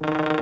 you.